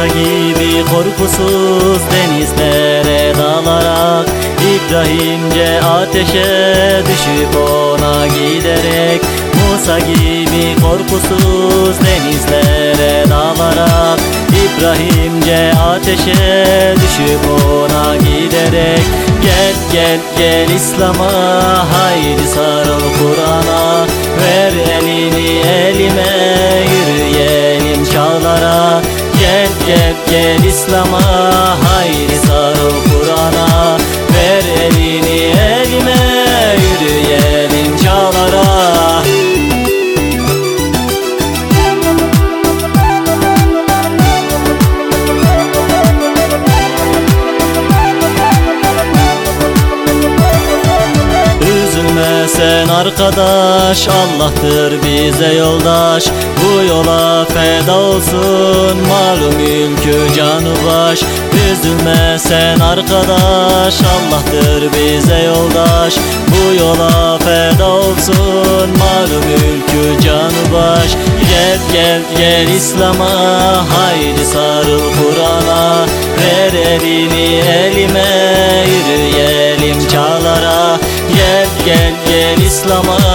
Musa gibi korkusuz denizlere dalarak İbrahimce ateşe düşüp ona giderek Musa gibi korkusuz denizlere dalarak İbrahimce ateşe düşüp ona giderek Gel gel gel İslam'a haydi sarıl Kur'an'a gel İslam'a sen arkadaş Allah'tır bize yoldaş. Bu yola feda olsun Malum mülkü canı baş. Üzülme sen arkadaş Allah'tır bize yoldaş. Bu yola feda olsun Malum mülkü canı baş. Gel gel gel İslam'a Haydi sarıl Kur'an'a gel